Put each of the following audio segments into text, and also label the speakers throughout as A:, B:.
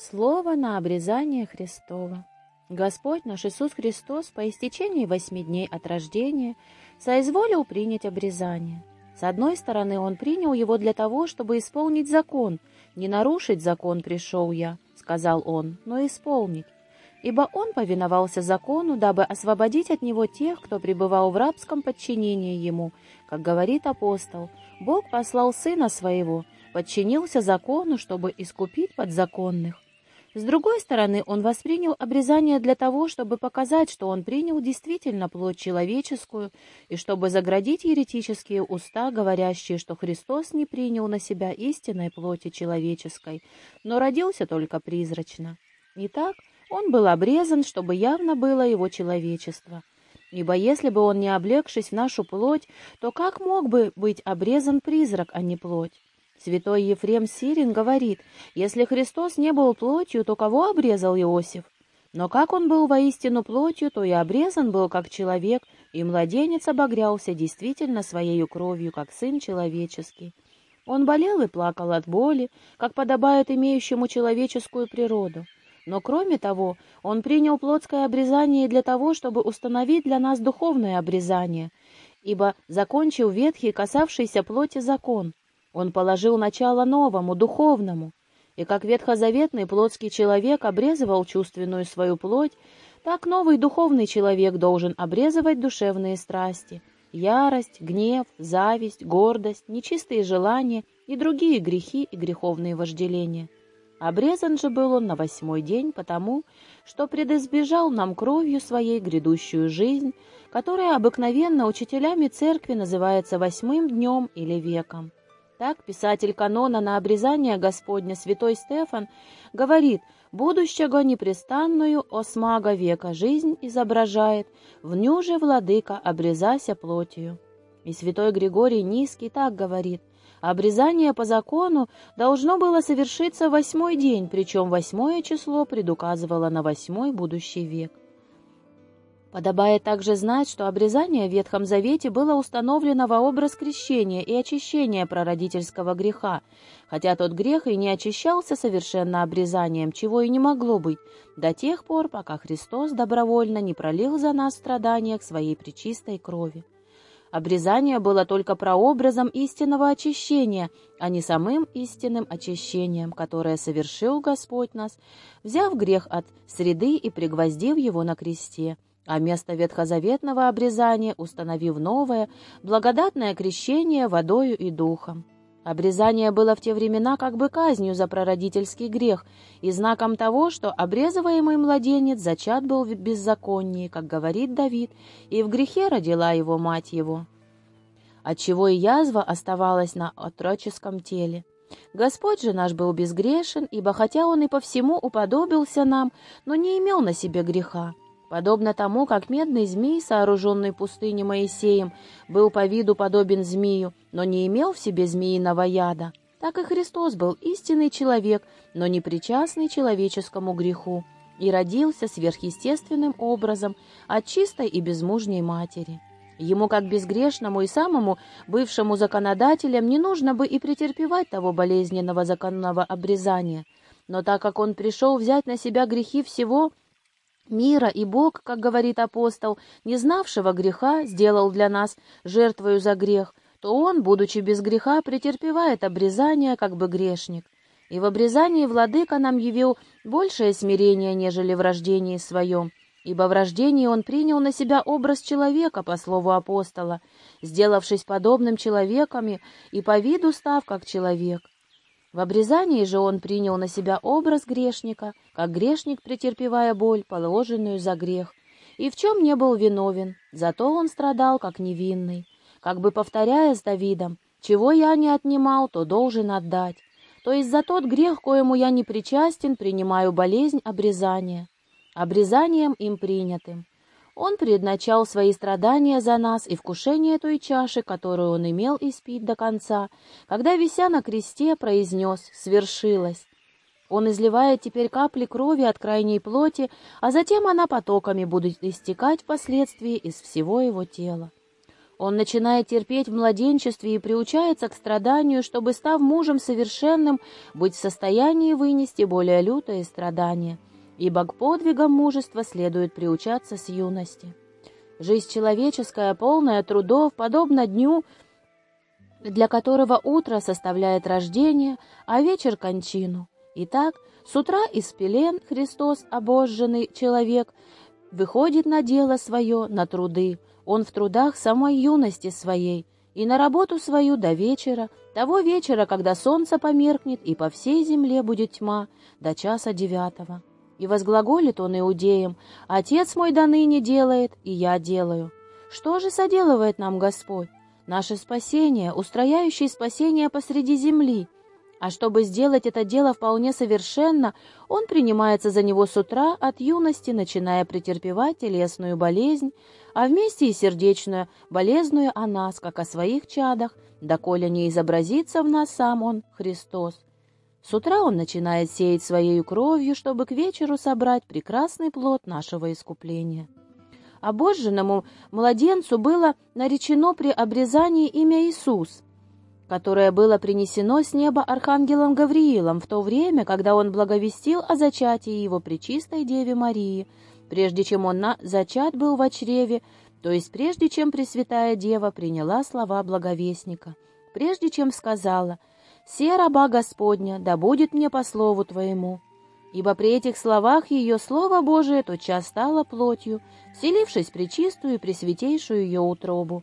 A: Слово на обрезание Христова. Господь наш Иисус Христос по истечении восьми дней от рождения соизволил принять обрезание. С одной стороны, Он принял его для того, чтобы исполнить закон. «Не нарушить закон пришел я», — сказал Он, — «но исполнить». Ибо Он повиновался закону, дабы освободить от него тех, кто пребывал в рабском подчинении Ему. Как говорит апостол, Бог послал Сына Своего, подчинился закону, чтобы искупить подзаконных. С другой стороны, он воспринял обрезание для того, чтобы показать, что он принял действительно плоть человеческую, и чтобы заградить еретические уста, говорящие, что Христос не принял на себя истинной плоти человеческой, но родился только призрачно. Итак, он был обрезан, чтобы явно было его человечество. Ибо если бы он не облегшись в нашу плоть, то как мог бы быть обрезан призрак, а не плоть? Святой Ефрем Сирин говорит, если Христос не был плотью, то кого обрезал Иосиф? Но как он был воистину плотью, то и обрезан был как человек, и младенец обогрялся действительно своей кровью, как сын человеческий. Он болел и плакал от боли, как подобает имеющему человеческую природу. Но кроме того, он принял плотское обрезание для того, чтобы установить для нас духовное обрезание, ибо закончил ветхий, касавшийся плоти закон, он положил начало новому, духовному, и как ветхозаветный плотский человек обрезывал чувственную свою плоть, так новый духовный человек должен обрезывать душевные страсти, ярость, гнев, зависть, гордость, нечистые желания и другие грехи и греховные вожделения. Обрезан же был он на восьмой день потому, что предизбежал нам кровью своей грядущую жизнь, которая обыкновенно учителями церкви называется восьмым днем или веком. Так писатель канона на обрезание Господня святой Стефан говорит, «Будущего непрестанную осмага века жизнь изображает, в ню же владыка обрезася плотью». И святой Григорий Низкий так говорит, Обрезание по закону должно было совершиться восьмой день, причем восьмое число предуказывало на восьмой будущий век. Подобает также знать, что обрезание в Ветхом Завете было установлено во образ крещения и очищения прародительского греха, хотя тот грех и не очищался совершенно обрезанием, чего и не могло быть, до тех пор, пока Христос добровольно не пролил за нас страдания к своей причистой крови. Обрезание было только прообразом истинного очищения, а не самым истинным очищением, которое совершил Господь нас, взяв грех от среды и пригвоздив его на кресте а место ветхозаветного обрезания установив новое, благодатное крещение водою и духом. Обрезание было в те времена как бы казнью за прародительский грех и знаком того, что обрезываемый младенец зачат был в беззаконии, как говорит Давид, и в грехе родила его мать его. Отчего и язва оставалась на отроческом теле. Господь же наш был безгрешен, ибо хотя он и по всему уподобился нам, но не имел на себе греха. Подобно тому, как медный змей, сооруженный пустыней Моисеем, был по виду подобен змею, но не имел в себе змеиного яда, так и Христос был истинный человек, но не причастный человеческому греху, и родился сверхъестественным образом от чистой и безмужней матери. Ему, как безгрешному и самому бывшему законодателям, не нужно бы и претерпевать того болезненного законного обрезания, но так как он пришел взять на себя грехи всего, мира, и Бог, как говорит апостол, не знавшего греха, сделал для нас жертвою за грех, то он, будучи без греха, претерпевает обрезание, как бы грешник. И в обрезании владыка нам явил большее смирение, нежели в рождении своем, ибо в рождении он принял на себя образ человека, по слову апостола, сделавшись подобным человеками и по виду став как человек. В обрезании же он принял на себя образ грешника, как грешник, претерпевая боль, положенную за грех, и в чем не был виновен, зато он страдал, как невинный, как бы повторяя с Давидом, «Чего я не отнимал, то должен отдать». То есть за тот грех, коему я не причастен, принимаю болезнь обрезания, обрезанием им принятым. Он предначал свои страдания за нас и вкушение той чаши, которую он имел испить до конца, когда, вися на кресте, произнес «свершилось». Он изливает теперь капли крови от крайней плоти, а затем она потоками будет истекать впоследствии из всего его тела. Он начинает терпеть в младенчестве и приучается к страданию, чтобы, став мужем совершенным, быть в состоянии вынести более лютое страдание, ибо к подвигам мужества следует приучаться с юности. Жизнь человеческая, полная трудов, подобна дню, для которого утро составляет рождение, а вечер — кончину. Итак, с утра из пелен Христос, обожженный человек, выходит на дело свое, на труды, он в трудах самой юности своей, и на работу свою до вечера, того вечера, когда солнце померкнет, и по всей земле будет тьма, до часа девятого. И возглаголит он иудеям, «Отец мой до ныне делает, и я делаю». Что же соделывает нам Господь? Наше спасение, устрояющее спасение посреди земли, а чтобы сделать это дело вполне совершенно, он принимается за него с утра от юности, начиная претерпевать телесную болезнь, а вместе и сердечную, болезную о нас, как о своих чадах, доколе не изобразится в нас сам он, Христос. С утра он начинает сеять своей кровью, чтобы к вечеру собрать прекрасный плод нашего искупления. Обожженному младенцу было наречено при обрезании имя Иисус – которое было принесено с неба архангелом Гавриилом в то время, когда он благовестил о зачатии его пречистой Деве Марии, прежде чем он на зачат был в чреве, то есть прежде чем Пресвятая Дева приняла слова благовестника, прежде чем сказала «Се раба Господня, да будет мне по слову Твоему». Ибо при этих словах ее Слово Божие тотчас стало плотью, вселившись при чистую и пресвятейшую ее утробу.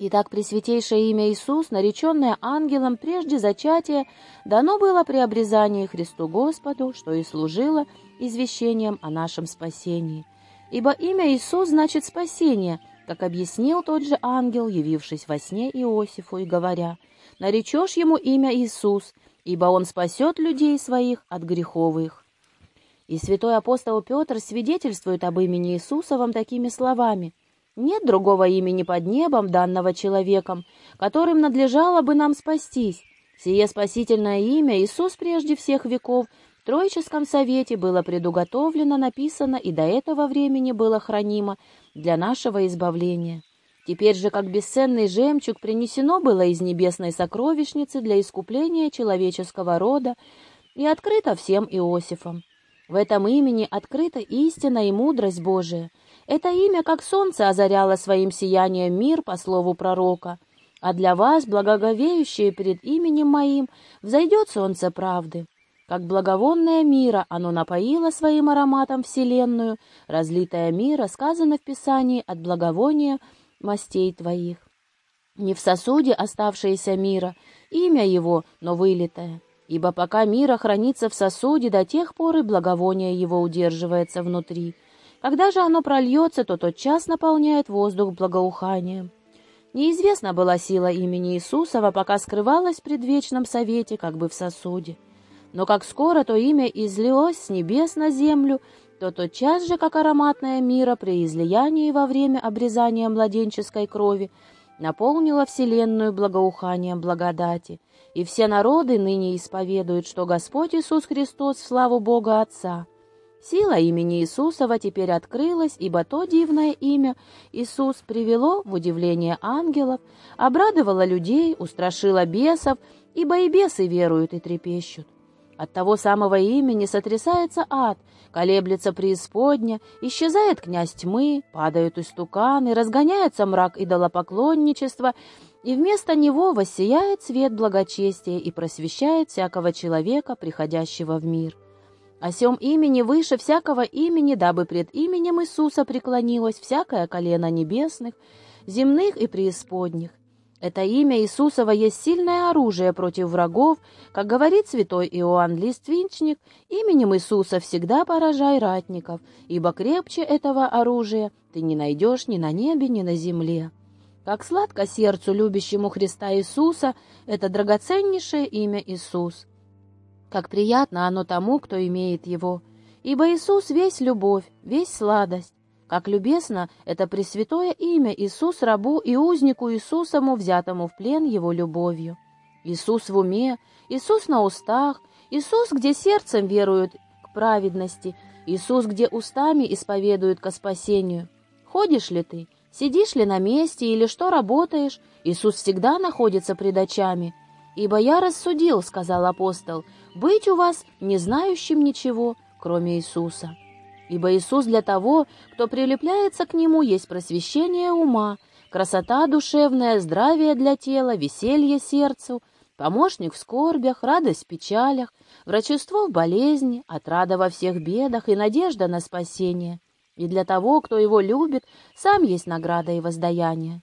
A: Итак, Пресвятейшее имя Иисус, нареченное ангелом прежде зачатия, дано было при обрезании Христу Господу, что и служило извещением о нашем спасении. Ибо имя Иисус значит спасение, как объяснил тот же ангел, явившись во сне Иосифу и говоря, «Наречешь ему имя Иисус, ибо он спасет людей своих от греховых». И святой апостол Петр свидетельствует об имени Иисусовом такими словами – нет другого имени под небом, данного человеком, которым надлежало бы нам спастись. Сие спасительное имя Иисус прежде всех веков в Троическом Совете было предуготовлено, написано и до этого времени было хранимо для нашего избавления. Теперь же, как бесценный жемчуг, принесено было из небесной сокровищницы для искупления человеческого рода и открыто всем Иосифом. В этом имени открыта истина и мудрость Божия. Это имя, как солнце, озаряло своим сиянием мир по слову пророка. А для вас, благоговеющие перед именем моим, взойдет солнце правды. Как благовонное мира оно напоило своим ароматом вселенную, разлитое мира, сказано в Писании, от благовония мастей твоих. Не в сосуде оставшееся мира, имя его, но вылитое ибо пока мира хранится в сосуде, до тех пор и благовоние его удерживается внутри. Когда же оно прольется, то тотчас наполняет воздух благоуханием. Неизвестна была сила имени Иисусова, пока скрывалась в предвечном совете, как бы в сосуде. Но как скоро то имя излилось с небес на землю, то тотчас же, как ароматное мира при излиянии во время обрезания младенческой крови, наполнила вселенную благоуханием благодати, и все народы ныне исповедуют, что Господь Иисус Христос славу Бога Отца. Сила имени Иисусова теперь открылась, ибо то дивное имя Иисус привело в удивление ангелов, обрадовало людей, устрашило бесов, ибо и бесы веруют и трепещут. От того самого имени сотрясается ад, колеблется преисподня, исчезает князь тьмы, падают истуканы, разгоняется мрак идолопоклонничества, и вместо него воссияет свет благочестия и просвещает всякого человека, приходящего в мир. О сем имени выше всякого имени, дабы пред именем Иисуса преклонилось всякое колено небесных, земных и преисподних, это имя Иисусова есть сильное оружие против врагов, как говорит святой Иоанн Листвинчник, именем Иисуса всегда поражай ратников, ибо крепче этого оружия ты не найдешь ни на небе, ни на земле. Как сладко сердцу, любящему Христа Иисуса, это драгоценнейшее имя Иисус. Как приятно оно тому, кто имеет его, ибо Иисус весь любовь, весь сладость. Как любезно это пресвятое имя Иисус рабу и узнику Иисусому, взятому в плен его любовью. Иисус в уме, Иисус на устах, Иисус, где сердцем веруют к праведности, Иисус, где устами исповедуют ко спасению. Ходишь ли ты? Сидишь ли на месте или что работаешь, Иисус всегда находится пред очами. «Ибо я рассудил, — сказал апостол, — быть у вас не знающим ничего, кроме Иисуса. Ибо Иисус для того, кто прилепляется к Нему, есть просвещение ума, красота душевная, здравие для тела, веселье сердцу, помощник в скорбях, радость в печалях, врачество в болезни, отрада во всех бедах и надежда на спасение. И для того, кто его любит, сам есть награда и воздаяние.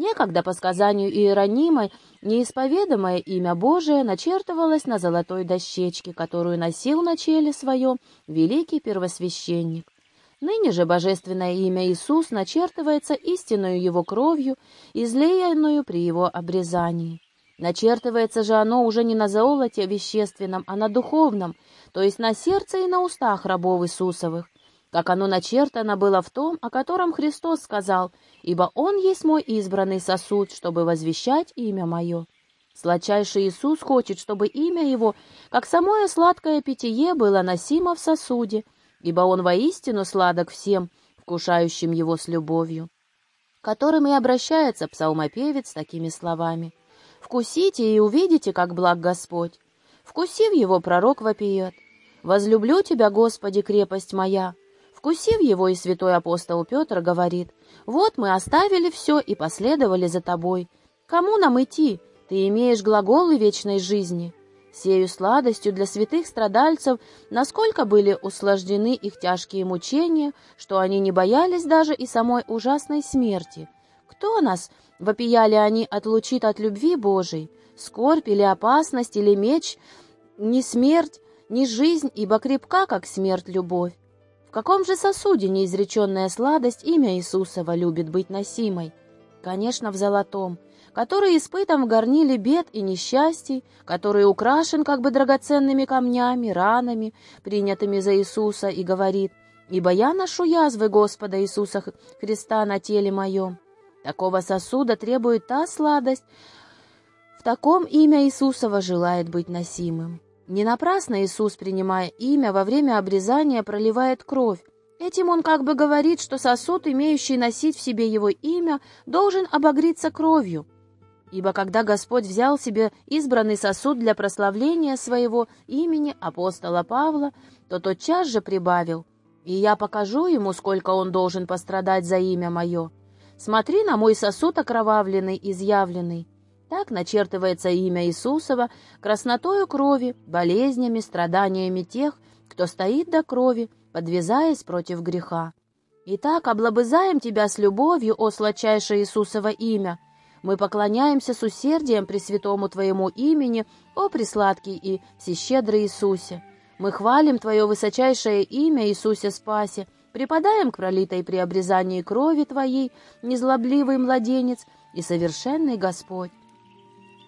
A: Некогда, по сказанию Иеронима, неисповедомое имя Божие начертывалось на золотой дощечке, которую носил на челе своем великий первосвященник. Ныне же божественное имя Иисус начертывается истинную его кровью, излеянную при его обрезании. Начертывается же оно уже не на золоте вещественном, а на духовном, то есть на сердце и на устах рабов Иисусовых, как оно начертано было в том, о котором Христос сказал, «Ибо Он есть мой избранный сосуд, чтобы возвещать имя Мое». Сладчайший Иисус хочет, чтобы имя Его, как самое сладкое питье, было носимо в сосуде, ибо Он воистину сладок всем, вкушающим Его с любовью. Которым и обращается псалмопевец такими словами. «Вкусите и увидите, как благ Господь». Вкусив Его, пророк вопиет. «Возлюблю Тебя, Господи, крепость моя, Вкусив его, и святой апостол Петр говорит, «Вот мы оставили все и последовали за тобой. Кому нам идти? Ты имеешь глаголы вечной жизни». Сею сладостью для святых страдальцев, насколько были услаждены их тяжкие мучения, что они не боялись даже и самой ужасной смерти. Кто нас, вопияли они, отлучит от любви Божией? Скорбь или опасность, или меч? Ни смерть, ни жизнь, ибо крепка, как смерть, любовь. В каком же сосуде неизреченная сладость имя Иисусова любит быть носимой? Конечно, в золотом, который испытан в горниле бед и несчастий, который украшен как бы драгоценными камнями, ранами, принятыми за Иисуса, и говорит, «Ибо я ношу язвы Господа Иисуса Христа на теле моем». Такого сосуда требует та сладость, в таком имя Иисусова желает быть носимым. Не напрасно Иисус, принимая имя, во время обрезания проливает кровь. Этим он как бы говорит, что сосуд, имеющий носить в себе его имя, должен обогреться кровью. Ибо когда Господь взял себе избранный сосуд для прославления своего имени апостола Павла, то тотчас же прибавил, «И я покажу ему, сколько он должен пострадать за имя мое. Смотри на мой сосуд окровавленный, изъявленный, так начертывается имя Иисусова краснотою крови, болезнями, страданиями тех, кто стоит до крови, подвязаясь против греха. Итак, облобызаем Тебя с любовью, о сладчайшее Иисусово имя. Мы поклоняемся с усердием Пресвятому Твоему имени, о пресладкий и всещедрый Иисусе. Мы хвалим Твое высочайшее имя Иисусе Спасе, припадаем к пролитой при обрезании крови Твоей, незлобливый младенец и совершенный Господь.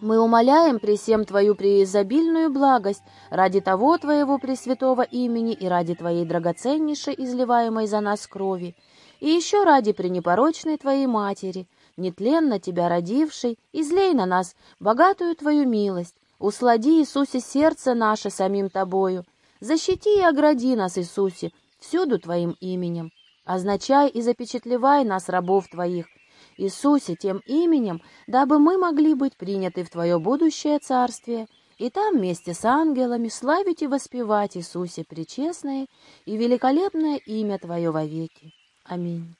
A: Мы умоляем при всем Твою преизобильную благость ради того Твоего пресвятого имени и ради Твоей драгоценнейшей, изливаемой за нас крови, и еще ради пренепорочной Твоей Матери, нетленно Тебя родившей, излей на нас богатую Твою милость, услади, Иисусе, сердце наше самим Тобою, защити и огради нас, Иисусе, всюду Твоим именем, означай и запечатлевай нас, рабов Твоих, Иисусе, тем именем, дабы мы могли быть приняты в Твое будущее Царствие, и там вместе с ангелами славить и воспевать Иисусе пречестное и великолепное имя Твое вовеки. Аминь.